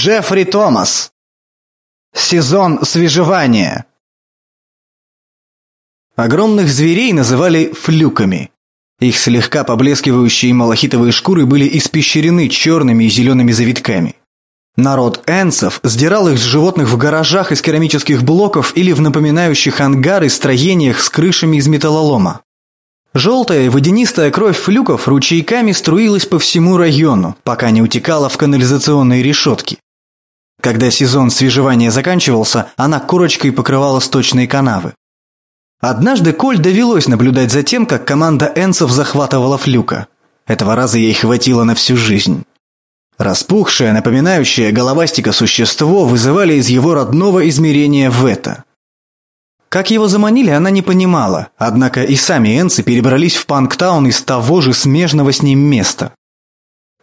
Джеффри Томас. Сезон свежевания. Огромных зверей называли флюками. Их слегка поблескивающие малахитовые шкуры были испещрены черными и зелеными завитками. Народ энцев сдирал их с животных в гаражах из керамических блоков или в напоминающих ангары строениях с крышами из металлолома. Желтая водянистая кровь флюков ручейками струилась по всему району, пока не утекала в канализационные решетки. Когда сезон свежевания заканчивался, она корочкой покрывала сточные канавы. Однажды Коль довелось наблюдать за тем, как команда энцев захватывала флюка. Этого раза ей хватило на всю жизнь. Распухшее, напоминающее головастика существо вызывали из его родного измерения в это. Как его заманили, она не понимала, однако и сами энцы перебрались в Панктаун из того же смежного с ним места.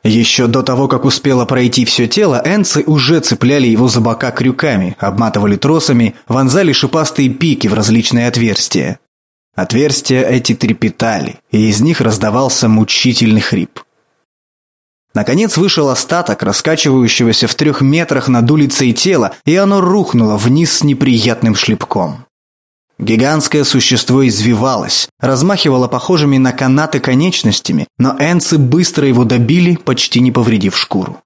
Еще до того, как успело пройти все тело, энцы уже цепляли его за бока крюками, обматывали тросами, вонзали шипастые пики в различные отверстия. Отверстия эти трепетали, и из них раздавался мучительный хрип. Наконец вышел остаток раскачивающегося в трех метрах над улицей тела, и оно рухнуло вниз с неприятным шлепком. Гигантское существо извивалось, размахивало похожими на канаты конечностями, но энцы быстро его добили, почти не повредив шкуру.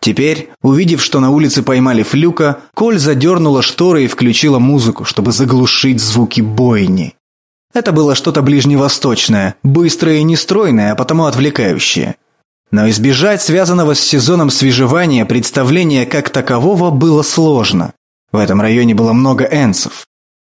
Теперь, увидев, что на улице поймали флюка, Коль задернула шторы и включила музыку, чтобы заглушить звуки бойни. Это было что-то ближневосточное, быстрое и нестройное, а потому отвлекающее. Но избежать связанного с сезоном свежевания представления как такового было сложно. В этом районе было много энцев.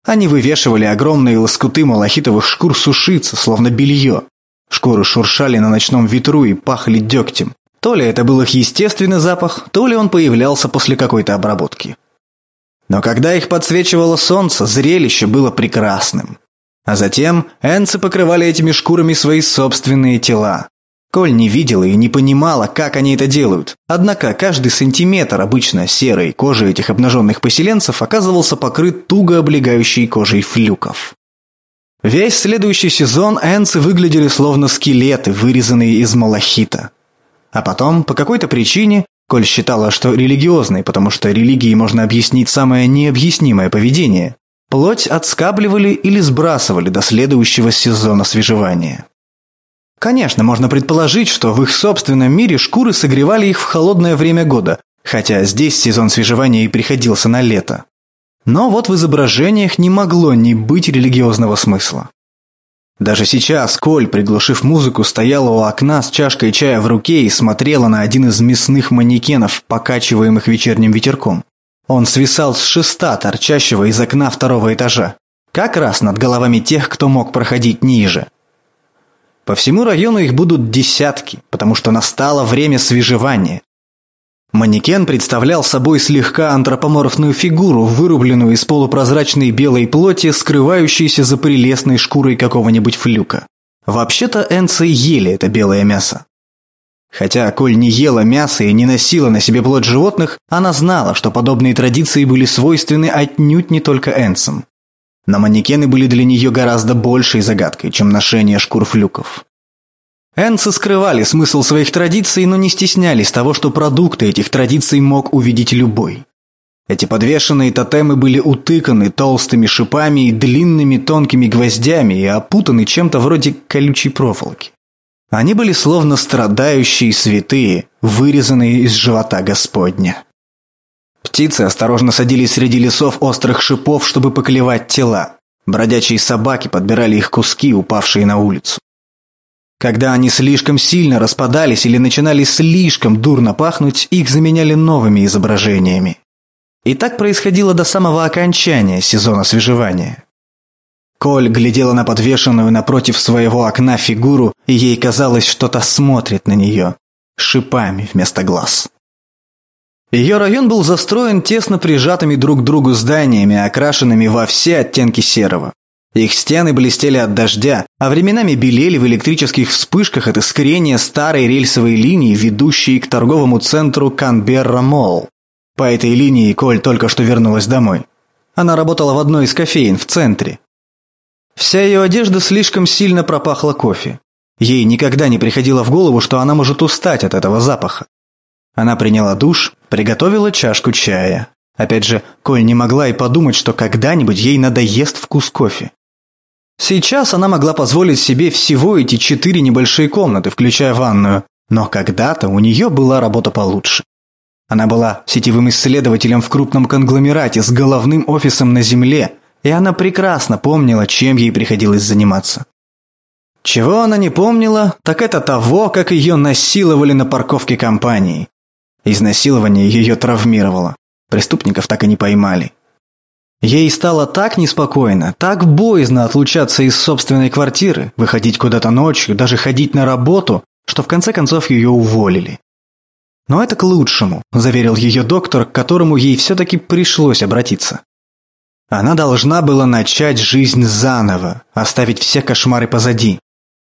Они вывешивали огромные лоскуты малахитовых шкур сушиться, словно белье. Шкуры шуршали на ночном ветру и пахли дегтем. То ли это был их естественный запах, то ли он появлялся после какой-то обработки. Но когда их подсвечивало солнце, зрелище было прекрасным. А затем энцы покрывали этими шкурами свои собственные тела. Коль не видела и не понимала, как они это делают. Однако каждый сантиметр обычно серой кожи этих обнаженных поселенцев оказывался покрыт туго облегающей кожей флюков. Весь следующий сезон энцы выглядели словно скелеты, вырезанные из малахита. А потом, по какой-то причине, Коль считала, что религиозной, потому что религией можно объяснить самое необъяснимое поведение, плоть отскабливали или сбрасывали до следующего сезона свежевания. Конечно, можно предположить, что в их собственном мире шкуры согревали их в холодное время года, хотя здесь сезон свежевания и приходился на лето. Но вот в изображениях не могло не быть религиозного смысла. Даже сейчас Коль, приглушив музыку, стояла у окна с чашкой чая в руке и смотрела на один из мясных манекенов, покачиваемых вечерним ветерком. Он свисал с шеста, торчащего из окна второго этажа. Как раз над головами тех, кто мог проходить ниже. По всему району их будут десятки, потому что настало время свежевания. Манекен представлял собой слегка антропоморфную фигуру, вырубленную из полупрозрачной белой плоти, скрывающейся за прелестной шкурой какого-нибудь флюка. Вообще-то энцы ели это белое мясо. Хотя Коль не ела мясо и не носила на себе плоть животных, она знала, что подобные традиции были свойственны отнюдь не только энцам. Но манекены были для нее гораздо большей загадкой, чем ношение шкур флюков. Энцы скрывали смысл своих традиций, но не стеснялись того, что продукты этих традиций мог увидеть любой. Эти подвешенные тотемы были утыканы толстыми шипами и длинными тонкими гвоздями и опутаны чем-то вроде колючей проволоки. Они были словно страдающие святые, вырезанные из живота Господня. Птицы осторожно садились среди лесов острых шипов, чтобы поклевать тела. Бродячие собаки подбирали их куски, упавшие на улицу. Когда они слишком сильно распадались или начинали слишком дурно пахнуть, их заменяли новыми изображениями. И так происходило до самого окончания сезона свежевания. Коль глядела на подвешенную напротив своего окна фигуру, и ей казалось, что-то смотрит на нее, шипами вместо глаз. Ее район был застроен тесно прижатыми друг к другу зданиями, окрашенными во все оттенки серого. Их стены блестели от дождя, а временами белели в электрических вспышках от искрения старой рельсовой линии, ведущей к торговому центру Канберра Молл. По этой линии Коль только что вернулась домой. Она работала в одной из кофеин в центре. Вся ее одежда слишком сильно пропахла кофе. Ей никогда не приходило в голову, что она может устать от этого запаха. Она приняла душ, приготовила чашку чая. Опять же, Коль не могла и подумать, что когда-нибудь ей надоест вкус кофе. Сейчас она могла позволить себе всего эти четыре небольшие комнаты, включая ванную, но когда-то у нее была работа получше. Она была сетевым исследователем в крупном конгломерате с головным офисом на Земле, и она прекрасно помнила, чем ей приходилось заниматься. Чего она не помнила, так это того, как ее насиловали на парковке компании. Изнасилование ее травмировало. Преступников так и не поймали. Ей стало так неспокойно, так боязно отлучаться из собственной квартиры, выходить куда-то ночью, даже ходить на работу, что в конце концов ее уволили. Но это к лучшему, заверил ее доктор, к которому ей все-таки пришлось обратиться. Она должна была начать жизнь заново, оставить все кошмары позади.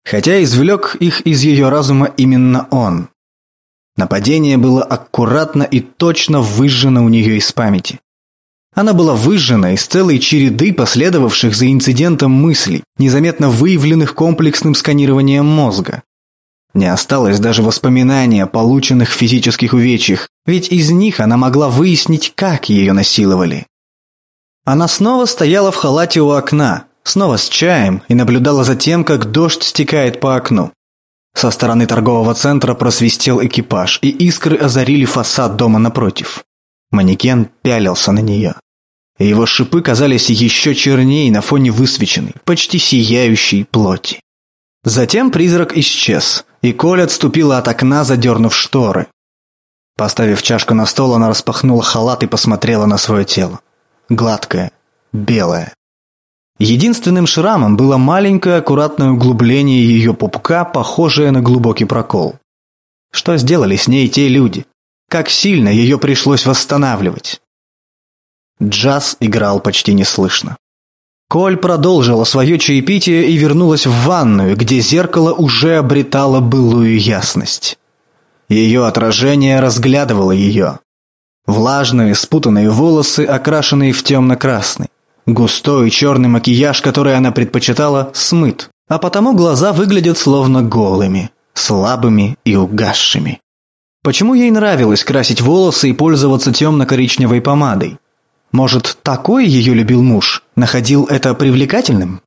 Хотя извлек их из ее разума именно он. Нападение было аккуратно и точно выжжено у нее из памяти. Она была выжжена из целой череды последовавших за инцидентом мыслей, незаметно выявленных комплексным сканированием мозга. Не осталось даже воспоминания о полученных физических увечьях, ведь из них она могла выяснить, как ее насиловали. Она снова стояла в халате у окна, снова с чаем, и наблюдала за тем, как дождь стекает по окну. Со стороны торгового центра просвистел экипаж, и искры озарили фасад дома напротив. Манекен пялился на нее. Его шипы казались еще чернее на фоне высвеченной, почти сияющей плоти. Затем призрак исчез, и Коля отступила от окна, задернув шторы. Поставив чашку на стол, она распахнула халат и посмотрела на свое тело. Гладкое, белое. Единственным шрамом было маленькое аккуратное углубление ее пупка, похожее на глубокий прокол. Что сделали с ней те люди? Как сильно ее пришлось восстанавливать? Джаз играл почти неслышно. Коль продолжила свое чаепитие и вернулась в ванную, где зеркало уже обретало былую ясность. Ее отражение разглядывало ее. Влажные, спутанные волосы, окрашенные в темно-красный. Густой черный макияж, который она предпочитала, смыт, а потому глаза выглядят словно голыми, слабыми и угасшими. Почему ей нравилось красить волосы и пользоваться темно-коричневой помадой? Может, такой ее любил муж, находил это привлекательным?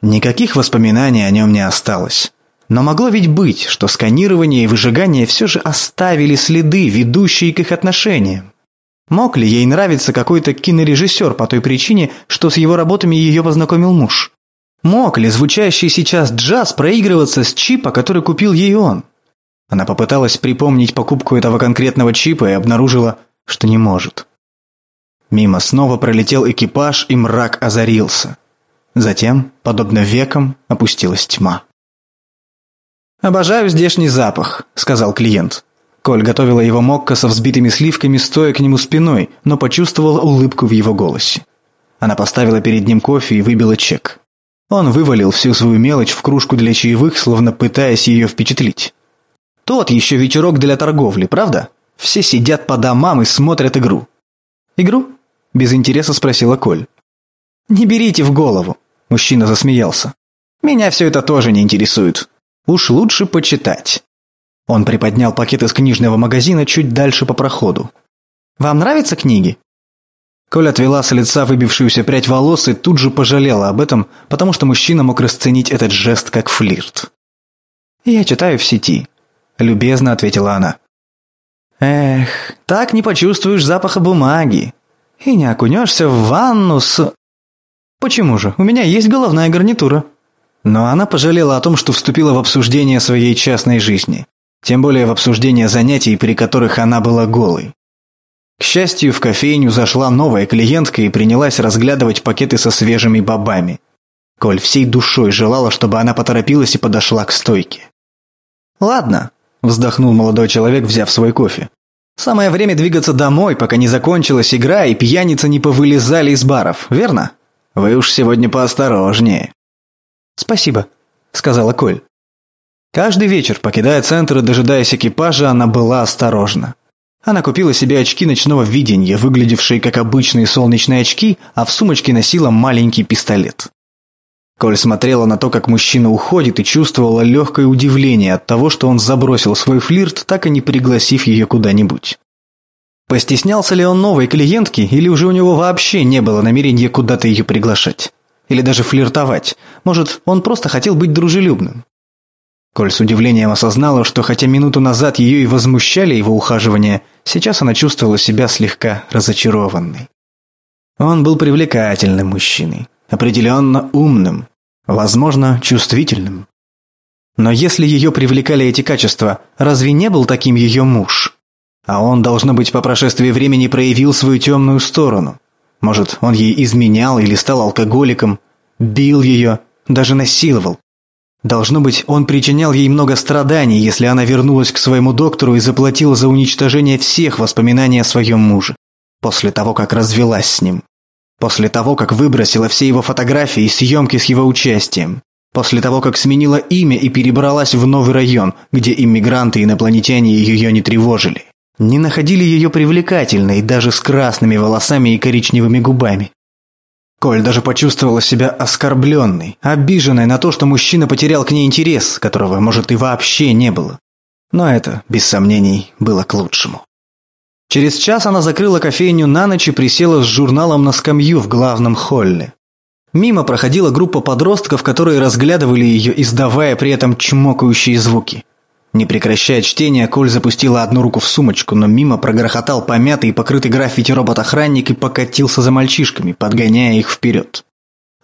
Никаких воспоминаний о нем не осталось. Но могло ведь быть, что сканирование и выжигание все же оставили следы, ведущие к их отношениям. Мог ли ей нравиться какой-то кинорежиссер по той причине, что с его работами ее познакомил муж? Мог ли звучащий сейчас джаз проигрываться с чипа, который купил ей он? Она попыталась припомнить покупку этого конкретного чипа и обнаружила, что не может. Мимо снова пролетел экипаж, и мрак озарился. Затем, подобно векам, опустилась тьма. «Обожаю здешний запах», — сказал клиент. Коль готовила его мокко со взбитыми сливками, стоя к нему спиной, но почувствовала улыбку в его голосе. Она поставила перед ним кофе и выбила чек. Он вывалил всю свою мелочь в кружку для чаевых, словно пытаясь ее впечатлить. Тот еще вечерок для торговли, правда? Все сидят по домам и смотрят игру. Игру? Без интереса спросила Коль. «Не берите в голову», – мужчина засмеялся. «Меня все это тоже не интересует. Уж лучше почитать». Он приподнял пакет из книжного магазина чуть дальше по проходу. «Вам нравятся книги?» Коль отвела с лица выбившуюся прядь волос и тут же пожалела об этом, потому что мужчина мог расценить этот жест как флирт. «Я читаю в сети», – любезно ответила она. «Эх, так не почувствуешь запаха бумаги и не окунешься в ванну с... Почему же? У меня есть головная гарнитура. Но она пожалела о том, что вступила в обсуждение своей частной жизни. Тем более в обсуждение занятий, при которых она была голой. К счастью, в кофейню зашла новая клиентка и принялась разглядывать пакеты со свежими бобами. Коль всей душой желала, чтобы она поторопилась и подошла к стойке. «Ладно», – вздохнул молодой человек, взяв свой кофе. Самое время двигаться домой, пока не закончилась игра и пьяницы не повылезали из баров, верно? Вы уж сегодня поосторожнее. Спасибо, сказала Коль. Каждый вечер, покидая центр и дожидаясь экипажа, она была осторожна. Она купила себе очки ночного видения, выглядевшие как обычные солнечные очки, а в сумочке носила маленький пистолет. Коль смотрела на то, как мужчина уходит, и чувствовала легкое удивление от того, что он забросил свой флирт, так и не пригласив ее куда-нибудь. Постеснялся ли он новой клиентки, или уже у него вообще не было намерения куда-то ее приглашать? Или даже флиртовать? Может, он просто хотел быть дружелюбным? Коль с удивлением осознала, что хотя минуту назад ее и возмущали его ухаживания, сейчас она чувствовала себя слегка разочарованной. Он был привлекательным мужчиной, определенно умным, возможно, чувствительным. Но если ее привлекали эти качества, разве не был таким ее муж? А он, должно быть, по прошествии времени проявил свою темную сторону. Может, он ей изменял или стал алкоголиком, бил ее, даже насиловал. Должно быть, он причинял ей много страданий, если она вернулась к своему доктору и заплатила за уничтожение всех воспоминаний о своем муже. После того, как развелась с ним. После того, как выбросила все его фотографии и съемки с его участием. После того, как сменила имя и перебралась в новый район, где иммигранты и инопланетяне ее не тревожили. Не находили ее привлекательной, даже с красными волосами и коричневыми губами. Коль даже почувствовала себя оскорбленной, обиженной на то, что мужчина потерял к ней интерес, которого, может, и вообще не было. Но это, без сомнений, было к лучшему. Через час она закрыла кофейню на ночь и присела с журналом на скамью в главном холле. Мимо проходила группа подростков, которые разглядывали ее, издавая при этом чмокающие звуки. Не прекращая чтения, Коль запустила одну руку в сумочку, но мимо прогрохотал помятый и покрытый граффити робот-охранник и покатился за мальчишками, подгоняя их вперед.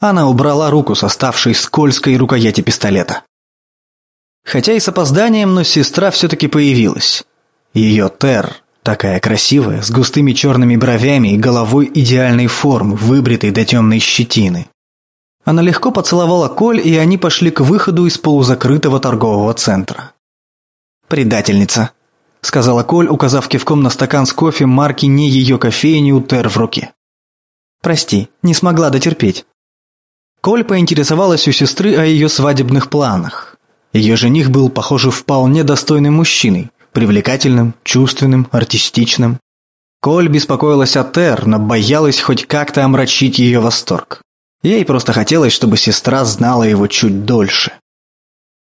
Она убрала руку с оставшей скользкой рукояти пистолета. Хотя и с опозданием, но сестра все-таки появилась. Ее Тер, такая красивая, с густыми черными бровями и головой идеальной формы, выбритой до темной щетины. Она легко поцеловала Коль, и они пошли к выходу из полузакрытого торгового центра. «Предательница», — сказала Коль, указав кивком на стакан с кофе марки не ее кофейни Тер в руке. «Прости, не смогла дотерпеть». Коль поинтересовалась у сестры о ее свадебных планах. Ее жених был, похоже, вполне достойным мужчиной, привлекательным, чувственным, артистичным. Коль беспокоилась о Тер, но боялась хоть как-то омрачить ее восторг. Ей просто хотелось, чтобы сестра знала его чуть дольше.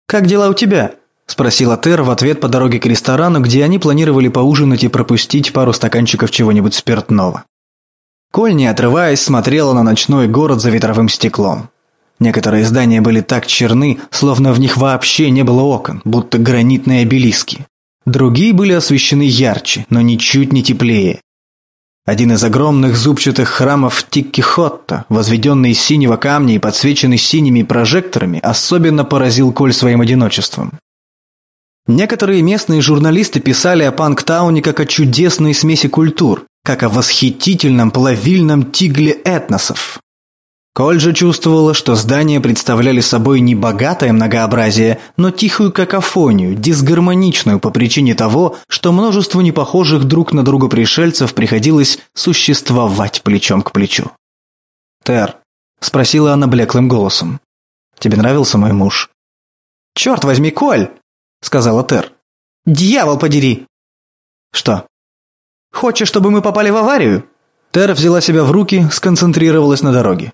«Как дела у тебя?» Спросила Тер в ответ по дороге к ресторану, где они планировали поужинать и пропустить пару стаканчиков чего-нибудь спиртного. Коль, не отрываясь, смотрела на ночной город за ветровым стеклом. Некоторые здания были так черны, словно в них вообще не было окон, будто гранитные обелиски. Другие были освещены ярче, но ничуть не теплее. Один из огромных зубчатых храмов Тикки-Хотта, возведенный из синего камня и подсвеченный синими прожекторами, особенно поразил Коль своим одиночеством. Некоторые местные журналисты писали о Панктауне как о чудесной смеси культур, как о восхитительном плавильном тигле этносов. Коль же чувствовала, что здания представляли собой не богатое многообразие, но тихую какофонию, дисгармоничную по причине того, что множеству непохожих друг на друга пришельцев приходилось существовать плечом к плечу. «Тер», — спросила она блеклым голосом, — «тебе нравился мой муж?» «Черт возьми, Коль!» — сказала Тер. «Дьявол подери!» «Что?» «Хочешь, чтобы мы попали в аварию?» Тер взяла себя в руки, сконцентрировалась на дороге.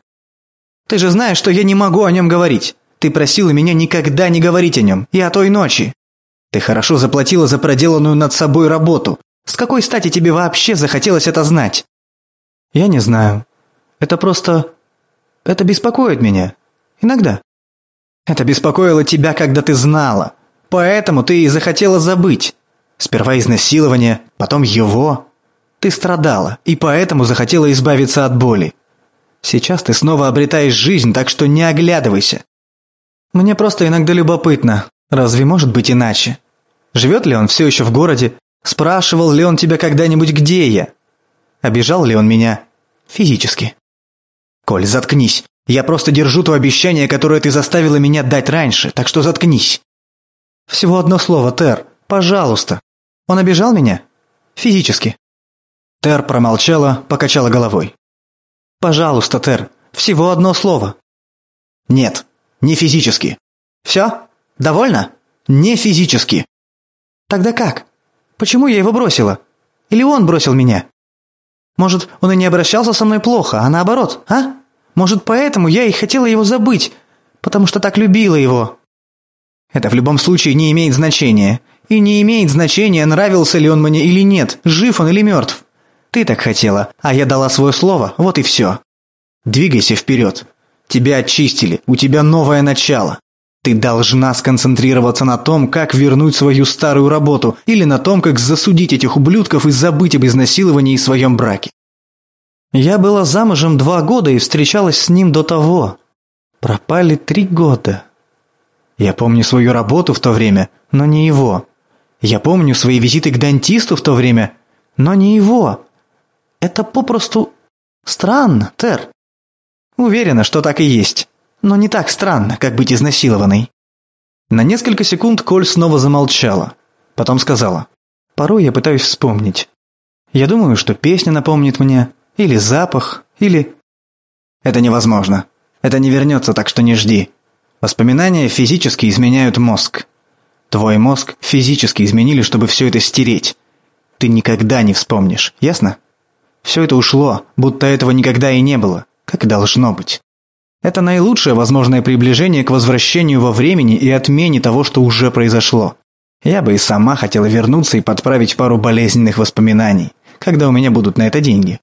«Ты же знаешь, что я не могу о нем говорить. Ты просила меня никогда не говорить о нем, и о той ночи. Ты хорошо заплатила за проделанную над собой работу. С какой стати тебе вообще захотелось это знать?» «Я не знаю. Это просто... Это беспокоит меня. Иногда». «Это беспокоило тебя, когда ты знала. Поэтому ты и захотела забыть. Сперва изнасилование, потом его. Ты страдала, и поэтому захотела избавиться от боли. Сейчас ты снова обретаешь жизнь, так что не оглядывайся. Мне просто иногда любопытно, разве может быть иначе? Живет ли он все еще в городе? Спрашивал ли он тебя когда-нибудь, где я? Обижал ли он меня? Физически. Коль, заткнись. Я просто держу то обещание, которое ты заставила меня дать раньше, так что заткнись. Всего одно слово, Тер. Пожалуйста. Он обижал меня? Физически. Тер промолчала, покачала головой. Пожалуйста, Тер. Всего одно слово. Нет, не физически. Все? Довольно? Не физически. Тогда как? Почему я его бросила? Или он бросил меня? Может, он и не обращался со мной плохо, а наоборот, а? Может, поэтому я и хотела его забыть? потому что так любила его. Это в любом случае не имеет значения. И не имеет значения, нравился ли он мне или нет, жив он или мертв. Ты так хотела, а я дала свое слово, вот и все. Двигайся вперед. Тебя очистили, у тебя новое начало. Ты должна сконцентрироваться на том, как вернуть свою старую работу, или на том, как засудить этих ублюдков и забыть об изнасиловании и своем браке. Я была замужем два года и встречалась с ним до того. Пропали три года. Я помню свою работу в то время, но не его. Я помню свои визиты к дантисту в то время, но не его. Это попросту странно, Тер. Уверена, что так и есть. Но не так странно, как быть изнасилованной. На несколько секунд Коль снова замолчала. Потом сказала. Порой я пытаюсь вспомнить. Я думаю, что песня напомнит мне, или запах, или... Это невозможно. Это не вернется, так что не жди. Воспоминания физически изменяют мозг. Твой мозг физически изменили, чтобы все это стереть. Ты никогда не вспомнишь, ясно? Все это ушло, будто этого никогда и не было, как и должно быть. Это наилучшее возможное приближение к возвращению во времени и отмене того, что уже произошло. Я бы и сама хотела вернуться и подправить пару болезненных воспоминаний, когда у меня будут на это деньги.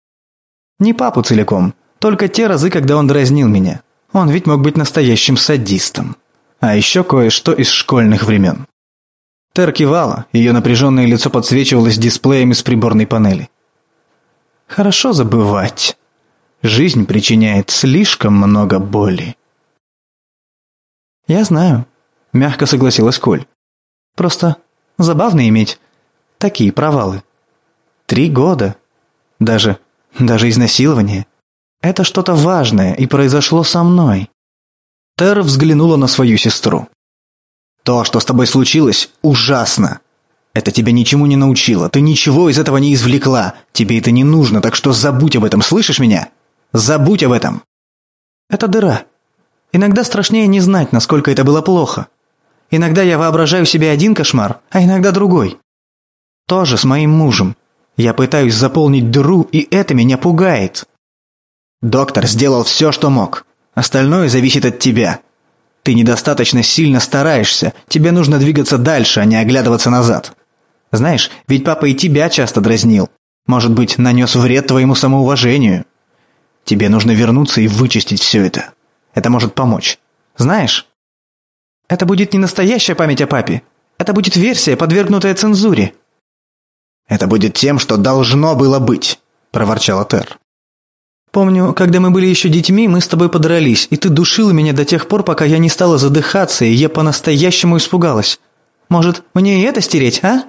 Не папу целиком, только те разы, когда он дразнил меня. Он ведь мог быть настоящим садистом. А еще кое-что из школьных времен. Тер кивала, ее напряженное лицо подсвечивалось дисплеем из приборной панели. Хорошо забывать. Жизнь причиняет слишком много боли. «Я знаю», – мягко согласилась Коль. «Просто забавно иметь такие провалы. Три года. Даже, даже изнасилование. Это что-то важное и произошло со мной. Тер взглянула на свою сестру. То, что с тобой случилось, ужасно. Это тебя ничему не научило, ты ничего из этого не извлекла. Тебе это не нужно, так что забудь об этом, слышишь меня? Забудь об этом. Это дыра. Иногда страшнее не знать, насколько это было плохо. Иногда я воображаю себе один кошмар, а иногда другой. Тоже с моим мужем. Я пытаюсь заполнить дыру, и это меня пугает. Доктор сделал все, что мог. Остальное зависит от тебя. Ты недостаточно сильно стараешься. Тебе нужно двигаться дальше, а не оглядываться назад. Знаешь, ведь папа и тебя часто дразнил. Может быть, нанес вред твоему самоуважению. Тебе нужно вернуться и вычистить все это. Это может помочь. Знаешь? Это будет не настоящая память о папе. Это будет версия, подвергнутая цензуре. Это будет тем, что должно было быть, проворчала Тер. Помню, когда мы были еще детьми, мы с тобой подрались, и ты душила меня до тех пор, пока я не стала задыхаться, и я по-настоящему испугалась. Может, мне и это стереть, а?»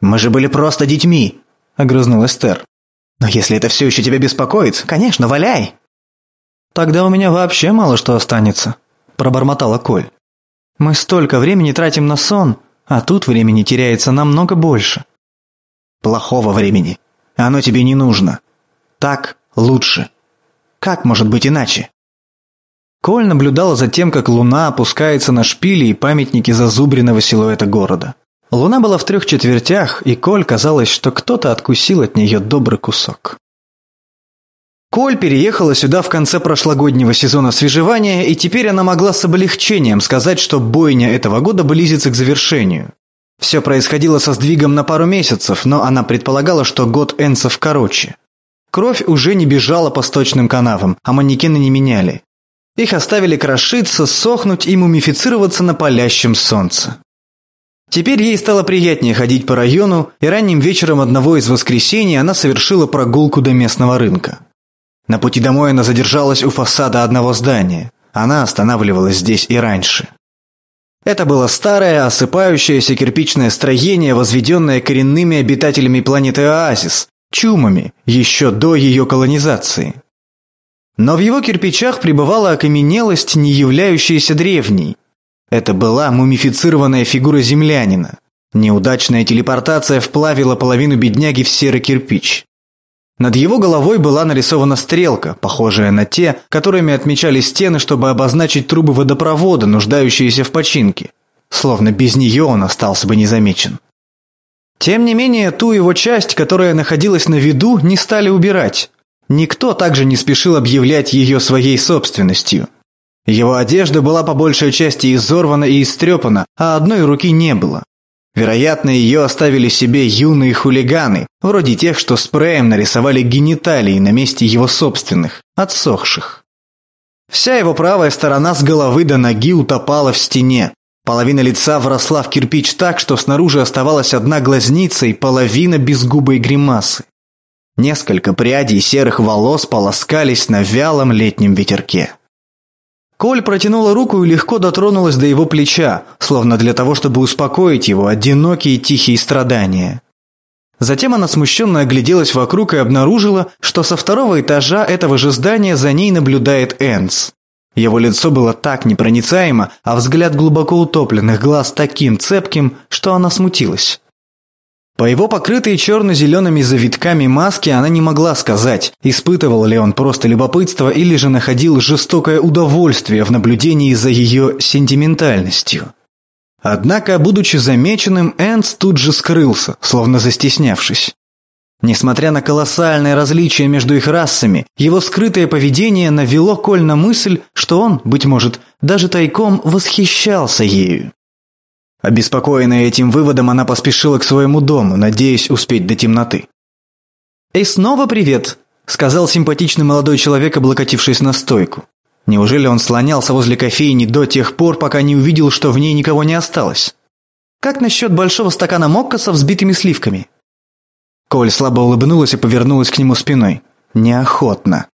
«Мы же были просто детьми», — огрызнулась Тер. «Но если это все еще тебя беспокоит, конечно, валяй!» «Тогда у меня вообще мало что останется», – пробормотала Коль. «Мы столько времени тратим на сон, а тут времени теряется намного больше». «Плохого времени. Оно тебе не нужно. Так лучше. Как может быть иначе? Коль наблюдала за тем, как луна опускается на шпили и памятники зазубренного силуэта города. Луна была в трех четвертях, и Коль казалось, что кто-то откусил от нее добрый кусок. Коль переехала сюда в конце прошлогоднего сезона свежевания, и теперь она могла с облегчением сказать, что бойня этого года близится к завершению. Все происходило со сдвигом на пару месяцев, но она предполагала, что год Энсов короче. Кровь уже не бежала по сточным канавам, а манекены не меняли. Их оставили крошиться, сохнуть и мумифицироваться на палящем солнце. Теперь ей стало приятнее ходить по району, и ранним вечером одного из воскресений она совершила прогулку до местного рынка. На пути домой она задержалась у фасада одного здания. Она останавливалась здесь и раньше. Это было старое, осыпающееся кирпичное строение, возведенное коренными обитателями планеты Оазис, чумами, еще до ее колонизации. Но в его кирпичах пребывала окаменелость, не являющаяся древней. Это была мумифицированная фигура землянина. Неудачная телепортация вплавила половину бедняги в серый кирпич. Над его головой была нарисована стрелка, похожая на те, которыми отмечали стены, чтобы обозначить трубы водопровода, нуждающиеся в починке. Словно без нее он остался бы незамечен. Тем не менее, ту его часть, которая находилась на виду, не стали убирать. Никто также не спешил объявлять ее своей собственностью. Его одежда была по большей части изорвана и истрепана, а одной руки не было. Вероятно, ее оставили себе юные хулиганы, вроде тех, что спреем нарисовали гениталии на месте его собственных, отсохших. Вся его правая сторона с головы до ноги утопала в стене. Половина лица вросла в кирпич так, что снаружи оставалась одна глазница и половина безгубой гримасы. Несколько прядей серых волос полоскались на вялом летнем ветерке. Коль протянула руку и легко дотронулась до его плеча, словно для того, чтобы успокоить его одинокие тихие страдания. Затем она смущенно огляделась вокруг и обнаружила, что со второго этажа этого же здания за ней наблюдает Энс. Его лицо было так непроницаемо, а взгляд глубоко утопленных глаз таким цепким, что она смутилась. По его покрытой черно-зелеными завитками маски она не могла сказать, испытывал ли он просто любопытство или же находил жестокое удовольствие в наблюдении за ее сентиментальностью. Однако, будучи замеченным, Энс тут же скрылся, словно застеснявшись. Несмотря на колоссальное различие между их расами, его скрытое поведение навело Коль на мысль, что он, быть может, даже тайком восхищался ею. Обеспокоенная этим выводом, она поспешила к своему дому, надеясь успеть до темноты. «И снова привет», – сказал симпатичный молодой человек, облокотившись на стойку. Неужели он слонялся возле кофейни до тех пор, пока не увидел, что в ней никого не осталось? «Как насчет большого стакана мокко со взбитыми сливками?» Коль слабо улыбнулась и повернулась к нему спиной. Неохотно.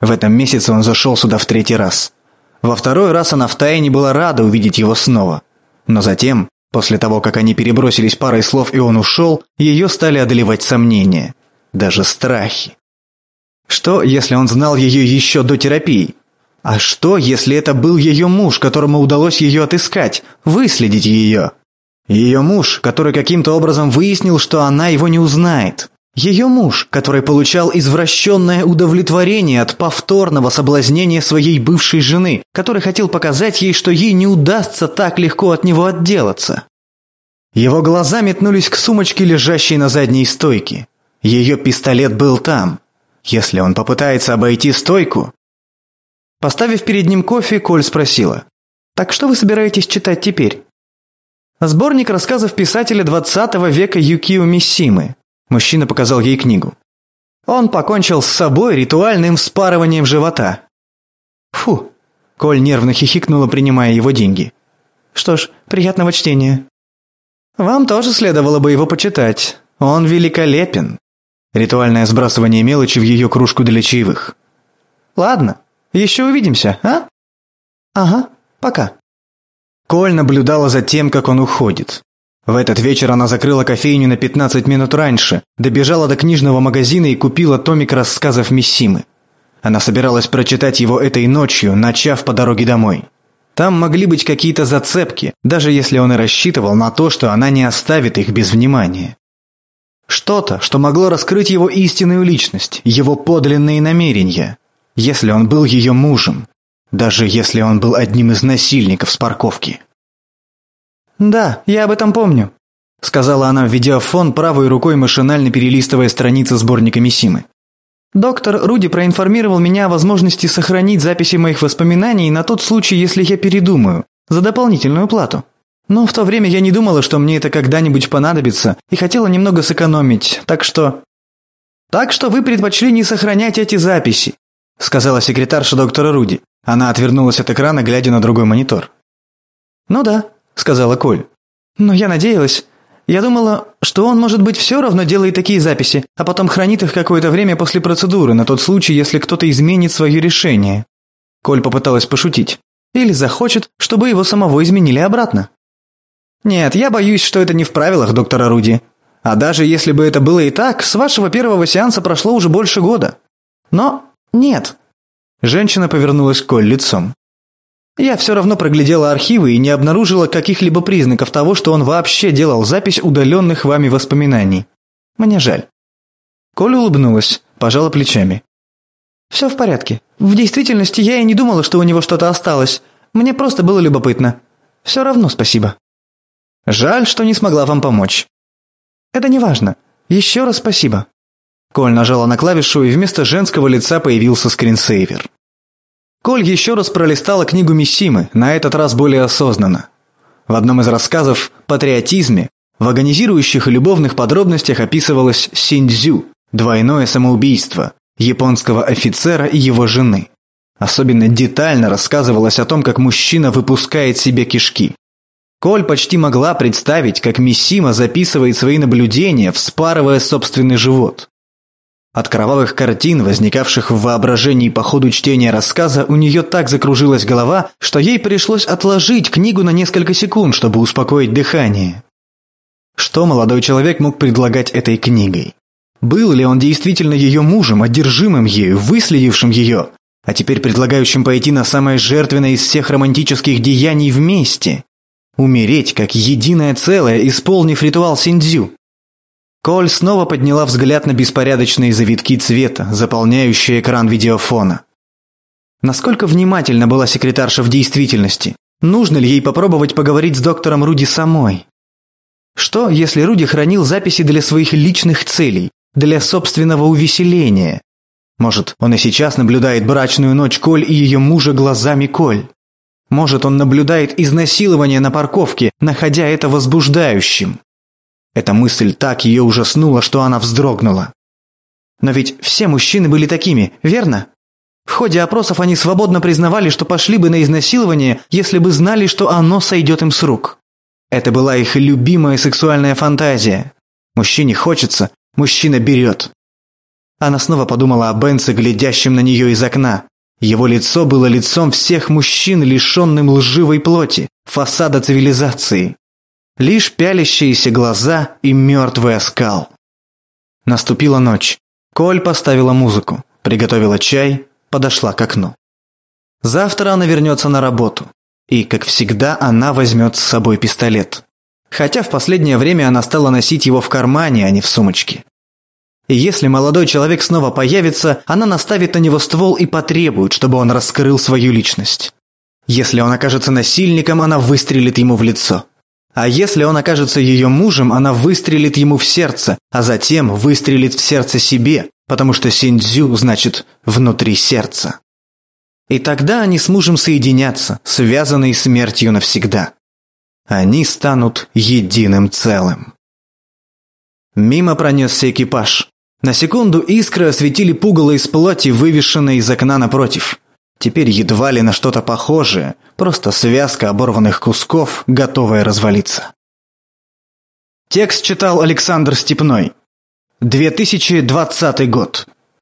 В этом месяце он зашел сюда в третий раз. Во второй раз она втайне была рада увидеть его снова. Но затем, после того, как они перебросились парой слов и он ушел, ее стали одолевать сомнения, даже страхи. Что, если он знал ее еще до терапии? А что, если это был ее муж, которому удалось ее отыскать, выследить ее? Ее муж, который каким-то образом выяснил, что она его не узнает. Ее муж, который получал извращенное удовлетворение от повторного соблазнения своей бывшей жены, который хотел показать ей, что ей не удастся так легко от него отделаться. Его глаза метнулись к сумочке, лежащей на задней стойке. Ее пистолет был там. Если он попытается обойти стойку... Поставив перед ним кофе, Коль спросила. «Так что вы собираетесь читать теперь?» Сборник рассказов писателя 20 века Юкио Миссимы, Мужчина показал ей книгу. Он покончил с собой ритуальным вспарыванием живота. Фу. Коль нервно хихикнула, принимая его деньги. Что ж, приятного чтения. Вам тоже следовало бы его почитать. Он великолепен. Ритуальное сбрасывание мелочи в ее кружку для чаевых. Ладно, еще увидимся, а? Ага, пока. Коль наблюдала за тем, как он уходит. В этот вечер она закрыла кофейню на 15 минут раньше, добежала до книжного магазина и купила томик рассказов Миссимы. Она собиралась прочитать его этой ночью, начав по дороге домой. Там могли быть какие-то зацепки, даже если он и рассчитывал на то, что она не оставит их без внимания. Что-то, что могло раскрыть его истинную личность, его подлинные намерения, если он был ее мужем, даже если он был одним из насильников с парковки. «Да, я об этом помню», – сказала она, в фон правой рукой машинально перелистывая страницы сборника Мисимы. «Доктор Руди проинформировал меня о возможности сохранить записи моих воспоминаний на тот случай, если я передумаю, за дополнительную плату. Но в то время я не думала, что мне это когда-нибудь понадобится, и хотела немного сэкономить, так что...» «Так что вы предпочли не сохранять эти записи», – сказала секретарша доктора Руди. Она отвернулась от экрана, глядя на другой монитор. «Ну да, сказала Коль. «Но я надеялась. Я думала, что он, может быть, все равно делает такие записи, а потом хранит их какое-то время после процедуры, на тот случай, если кто-то изменит свое решение». Коль попыталась пошутить. «Или захочет, чтобы его самого изменили обратно». «Нет, я боюсь, что это не в правилах доктора Руди. А даже если бы это было и так, с вашего первого сеанса прошло уже больше года. Но нет». Женщина повернулась к Коль лицом. Я все равно проглядела архивы и не обнаружила каких-либо признаков того, что он вообще делал запись удаленных вами воспоминаний. Мне жаль». Коля улыбнулась, пожала плечами. «Все в порядке. В действительности я и не думала, что у него что-то осталось. Мне просто было любопытно. Все равно спасибо». «Жаль, что не смогла вам помочь». «Это не важно. Еще раз спасибо». Коль нажала на клавишу, и вместо женского лица появился скринсейвер. Коль еще раз пролистала книгу Миссимы, на этот раз более осознанно. В одном из рассказов «Патриотизме» в агонизирующих и любовных подробностях описывалось синдзю – двойное самоубийство японского офицера и его жены. Особенно детально рассказывалось о том, как мужчина выпускает себе кишки. Коль почти могла представить, как Миссима записывает свои наблюдения, вспарывая собственный живот. От кровавых картин, возникавших в воображении по ходу чтения рассказа, у нее так закружилась голова, что ей пришлось отложить книгу на несколько секунд, чтобы успокоить дыхание. Что молодой человек мог предлагать этой книгой? Был ли он действительно ее мужем, одержимым ею, выследившим ее, а теперь предлагающим пойти на самое жертвенное из всех романтических деяний вместе? Умереть как единое целое, исполнив ритуал Синдзю. Коль снова подняла взгляд на беспорядочные завитки цвета, заполняющие экран видеофона. Насколько внимательно была секретарша в действительности? Нужно ли ей попробовать поговорить с доктором Руди самой? Что, если Руди хранил записи для своих личных целей, для собственного увеселения? Может, он и сейчас наблюдает брачную ночь Коль и ее мужа глазами Коль? Может, он наблюдает изнасилование на парковке, находя это возбуждающим. Эта мысль так ее ужаснула, что она вздрогнула. Но ведь все мужчины были такими, верно? В ходе опросов они свободно признавали, что пошли бы на изнасилование, если бы знали, что оно сойдет им с рук. Это была их любимая сексуальная фантазия. Мужчине хочется, мужчина берет. Она снова подумала о Бенце, глядящем на нее из окна. Его лицо было лицом всех мужчин, лишенным лживой плоти, фасада цивилизации. Лишь пялящиеся глаза и мертвый оскал. Наступила ночь. Коль поставила музыку, приготовила чай, подошла к окну. Завтра она вернется на работу. И, как всегда, она возьмет с собой пистолет. Хотя в последнее время она стала носить его в кармане, а не в сумочке. И если молодой человек снова появится, она наставит на него ствол и потребует, чтобы он раскрыл свою личность. Если он окажется насильником, она выстрелит ему в лицо. А если он окажется ее мужем, она выстрелит ему в сердце, а затем выстрелит в сердце себе, потому что синдзю значит «внутри сердца». И тогда они с мужем соединятся, связанные смертью навсегда. Они станут единым целым. Мимо пронесся экипаж. На секунду искры осветили пугало из плоти, вывешенное из окна напротив. Теперь едва ли на что-то похожее, просто связка оборванных кусков, готовая развалиться. Текст читал Александр Степной. 2020 год.